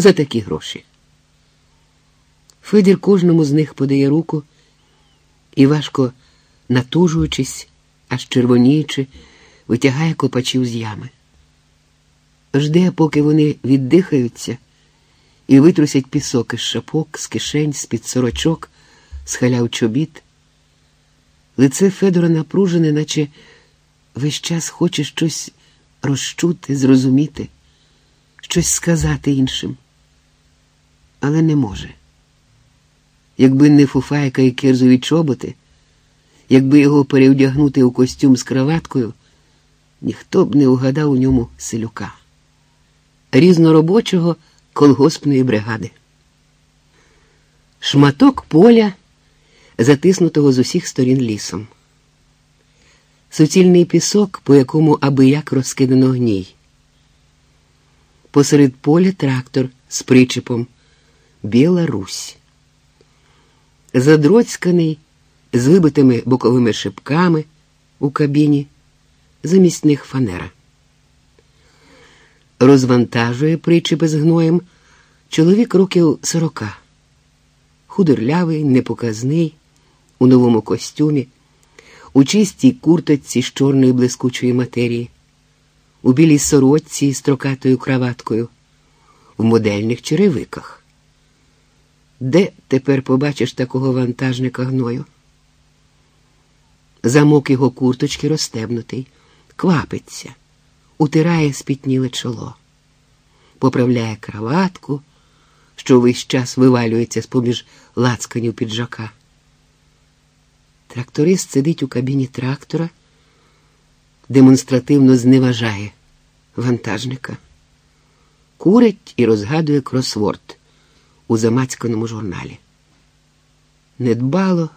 за такі гроші. Федір кожному з них подає руку і, важко натужуючись, аж червоніючи, витягає копачів з ями. Жде, поки вони віддихаються і витрусять пісок із шапок, з кишень, з-під сорочок, з халяв чобіт. Лице Федора напружене, наче весь час хоче щось розчути, зрозуміти, щось сказати іншим, але не може. Якби не фуфайка і кирзові чоботи, якби його перевдягнути у костюм з краваткою, ніхто б не угадав у ньому селюка, різноробочого колгоспної бригади. Шматок поля, затиснутого з усіх сторін лісом. Суцільний пісок, по якому аби як розкидано гній. Посеред поля трактор з причепом Біла Русь. Задроцьканий з вибитими боковими шипками у кабіні, замість них фанера. Розвантажує причепи з гноєм чоловік років сорока, худорлявий, непоказний, у новому костюмі, у чистій курточці з чорної блискучої матерії, у білій сорочці з трокатою краваткою, в модельних черевиках. Де тепер побачиш такого вантажника гною? Замок його курточки розстебнутий, квапиться, утирає спітніле чоло, поправляє краватку, що весь час вивалюється з поміж лацканів піджака. Тракторист сидить у кабіні трактора, демонстративно зневажає вантажника, курить і розгадує кросворд у замацьканому журналі. Недбало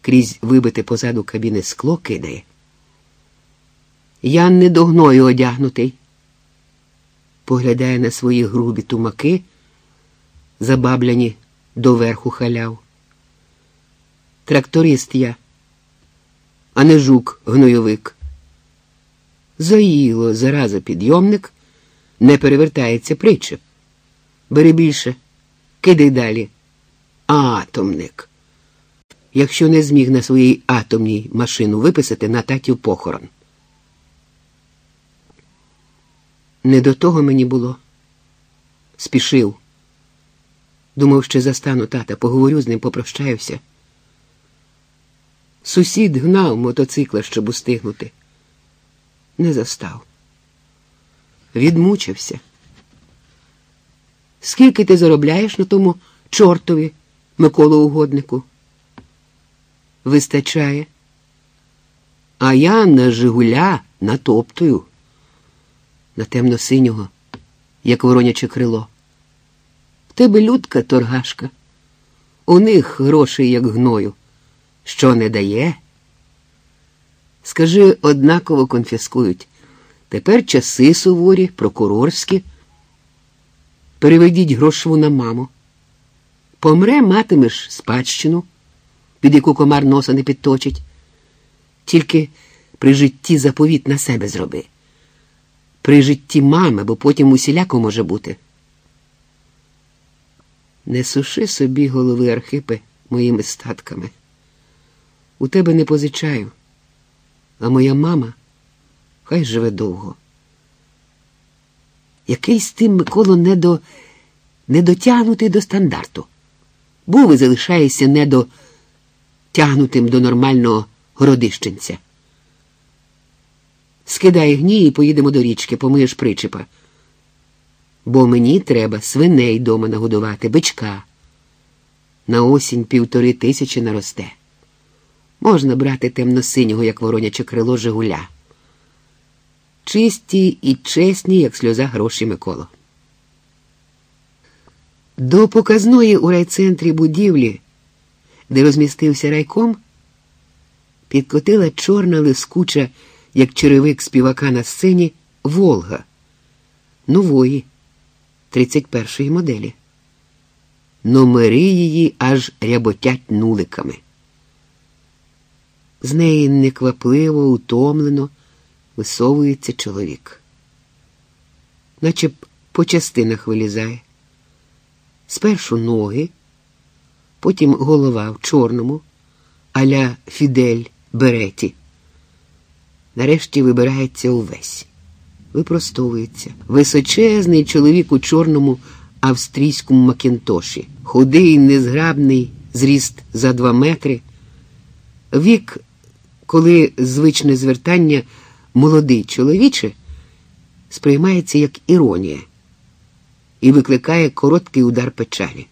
крізь вибите позаду кабіни скло кидає. Я не до гною одягнутий. Поглядає на свої грубі тумаки, забабляні доверху халяв. Тракторист я, а не жук гнойовик. Заїло зараза підйомник, не перевертається причеп. Бери більше, кидай далі. Атомник якщо не зміг на своїй атомній машину виписати на татів похорон. Не до того мені було. Спішив. Думав, що застану тата, поговорю з ним, попрощаюся. Сусід гнав мотоцикла, щоб устигнути. Не застав. Відмучився. Скільки ти заробляєш на тому чортові, Миколу угоднику? вистачає. А я на Жигуля натоптую, на темно-синього, як вороняче крило. В тебе людка торгашка, у них грошей, як гною, що не дає. Скажи, однаково конфіскують. Тепер часи суворі, прокурорські. Переведіть грошову на маму. Помре, матимеш спадщину під яку комар носа не підточить. Тільки при житті заповіт на себе зроби. При житті мами, бо потім усіляко може бути. Не суши собі голови Архипе моїми статками. У тебе не позичаю, а моя мама хай живе довго. Якийсь тим Миколо недо... недотягнутий до стандарту. Був і залишаєшся недо тягнутим до нормального городищенця. Скидай гній і поїдемо до річки, помиєш причепа. Бо мені треба свиней дома нагодувати, бичка. На осінь півтори тисячі наросте. Можна брати темно-синього, як вороняче крило Жигуля. Чисті і чесні, як сльоза гроші Миколо. До показної у райцентрі будівлі де розмістився райком, підкотила чорна лискуча, як черевик співака на сцені, Волга нової 31-ї моделі. Номери її аж ряботять нуликами. З неї неквапливо, утомлено висовується чоловік, наче по частинах вилізає, Спершу ноги, потім голова в чорному, аля Фідель Береті. Нарешті вибирається увесь, випростовується. Височезний чоловік у чорному австрійському макінтоші, худий, незграбний, зріст за два метри. Вік, коли звичне звертання молодий чоловіче сприймається як іронія і викликає короткий удар печалі.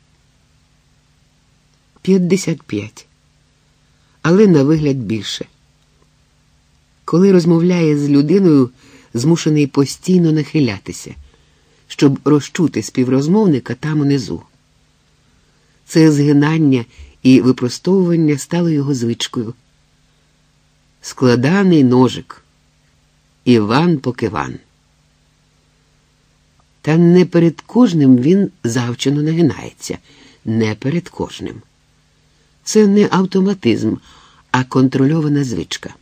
55. Але на вигляд більше. Коли розмовляє з людиною, змушений постійно нахилятися, щоб розчути співрозмовника там унизу. Це згинання і випростовування стало його звичкою. Складаний ножик. Іван Покиван. Та не перед кожним він завчено нагинається, не перед кожним. Це не автоматизм, а контрольована звичка.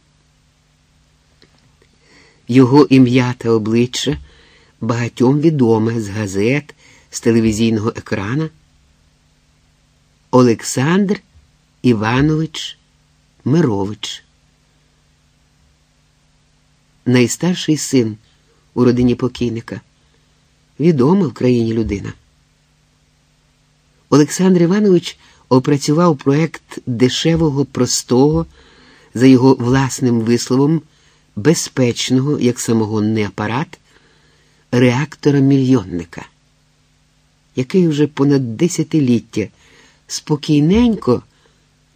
Його ім'я та обличчя багатьом відоме з газет, з телевізійного екрана. Олександр Іванович Мирович. Найстарший син у родині покійника. Відома в країні людина. Олександр Іванович опрацював проект дешевого, простого, за його власним висловом, безпечного, як самогонний апарат, реактора мільйонника, який вже понад десятиліття спокійненько,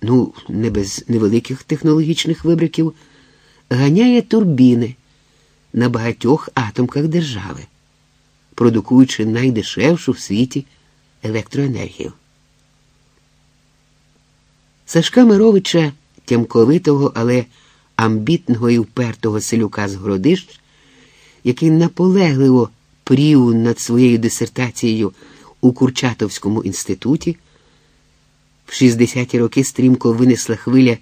ну, не без невеликих технологічних вибриків, ганяє турбіни на багатьох атомках держави, продукуючи найдешевшу в світі електроенергію. Сашка Мировича, тямковитого, але амбітного і впертого селюка з Городищ, який наполегливо прів над своєю дисертацією у Курчатовському інституті, в 60-ті роки стрімко винесла хвиля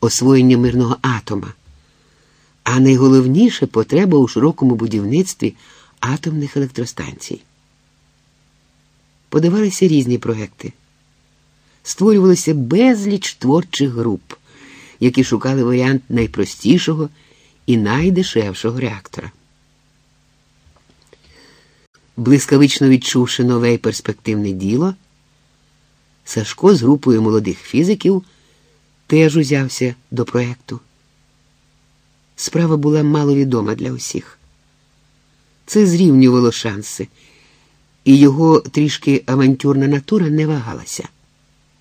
освоєння мирного атома, а найголовніше потреба у широкому будівництві атомних електростанцій. Подавалися різні проекти. Створювалося безліч творчих груп, які шукали варіант найпростішого і найдешевшого реактора. Блискавично відчувши нове й перспективне діло, Сашко з групою молодих фізиків теж узявся до проекту. Справа була маловідома для усіх. Це зрівнювало шанси, і його трішки авантюрна натура не вагалася.